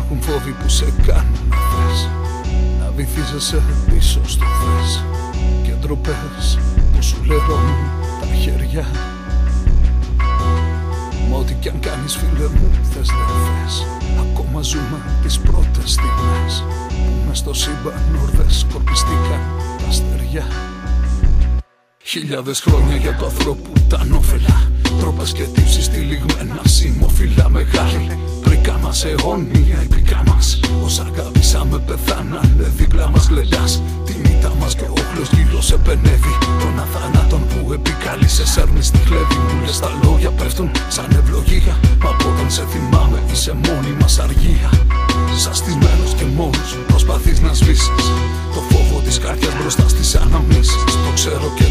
φόβοι που σε κάνουν να θες. Να βυθίζεσαι πίσω στο θες. Και ντροπές που σου λερώνουν τα χέρια. Μα ό,τι κι αν κάνεις φίλε μου θες δεν θες. Ακόμα ζούμε τις πρώτες στιγμές Που μες στο σύμπαν ορδές σκορπιστήκαν τα στεριά Χιλιάδες χρόνια για το ανθρώπου τα νόφελα. Τρόπες και τύψεις τυλιγμένα Συμμοφυλά μεγάλη Πρικά μας αιώνια η πικά μας. Όσα αγαπήσαμε πεθάνανε δίπλα μας Λεντάς. Τη μύτα μας και ο όχλος γύρω σε πενεύει. Τον αθανάτων που επικάλυσε σέρνει στη χλέβη Μου. Λες τα λόγια πέφτουν σαν ευλογία. Μα από όταν σε θυμάμαι είσαι μόνη μας αργία. Σαστισμένος και μόνος προσπαθείς να σβήσεις. Το φόβο της καρδιάς μπροστά στις αναμνήσεις. Το ξέρω και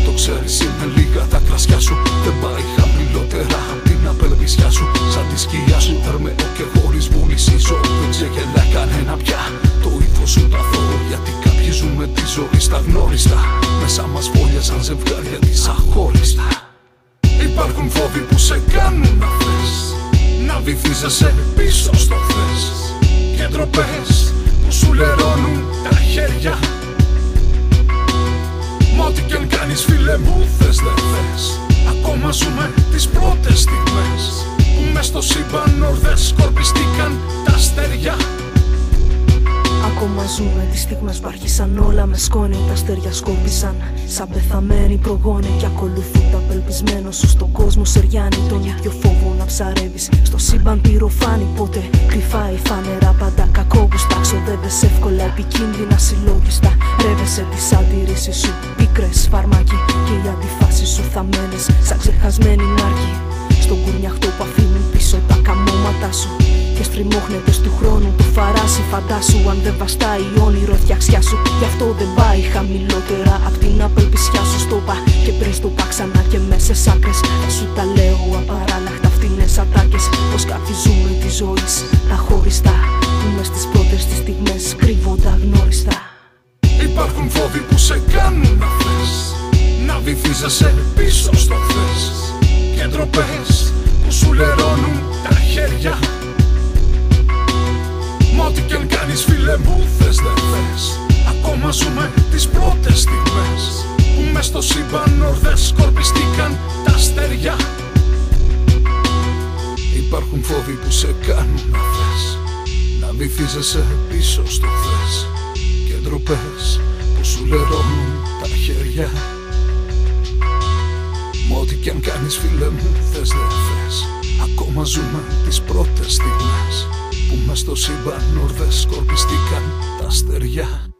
στα γνώριστα Μέσα μας φόλια σαν ζευγάρια της αχώριστα. Υπάρχουν φόβοι που σε κάνουν να θες. Να βυθίζεσαι πίσω στο θες. Και ντροπές που σου λερώνουν τα χέρια. Μα ό,τι κι αν κάνεις φίλε μου θες δεν θες. Ακόμα ζούμε τις πρώτες στιγμές. Που μες στο σύμπαν ορδές σκορπιστήκαν Ακόμα ζούμε τις στιγμές που άρχισαν όλα με σκόνη Τα αστέρια σκόρπισαν σαν πεθαμένοι προγόνοι Και ακολουθούν τα απελπισμένο σου στον κόσμο σεριάνι Τον ίδιο φόβο να ψαρεύεις στο σύμπαν πυροφάνη. Πότε κρυφά η φανερά πάντα κακόγουστα Ξοδεύεσαι εύκολα επικίνδυνα συλλόγιστα. Ρεύεσαι τις αντιρρήσεις σου πίκρες φαρμάκι. Και οι αντιφάσεις σου θαμμένες σαν ξεχασμένη νάρκη. Στον κουρνιαχτό που αφήνουν πίσω τα καμώματά σου και στριμώχνεται του χρόνου του φαράσει Φαντάσου αν δεν βαστάει η όνειρο φτιαξιά σου. Γι' αυτό δεν πάει χαμηλότερα Απ' την απελπισιά σου στο πα Και πριν στο πα ξανά και μέσα σ' άκρες Θα σου τα λέω απαράλλαχτα φτηνές ατάκες Πως κάποιοι ζούμε τη ζωή τα χωριστά. Που μες στις πρώτες τις στιγμές κρύβονται γνώριστα. Υπάρχουν φόβοι που σε κάνουν να θες Να βυθίζεσαι πίσω στο θες. Και ντροπές που σου λερώνουν Ακόμα ζούμε τις πρώτες στιγμές Που μες στο σύμπαν ορδές σκορπιστήκαν τα αστέρια. Υπάρχουν φόβοι που σε κάνουν να θες Να βυθίζεσαι πίσω στο θες Και ντροπές που σου λερώνουν τα χέρια. Μα ό,τι κι αν κάνεις φίλε μου θες δεν θες. Ακόμα ζούμε τις πρώτες στιγμές Που μες στο σύμπαν ορδές σκορπιστήκαν τα αστεριά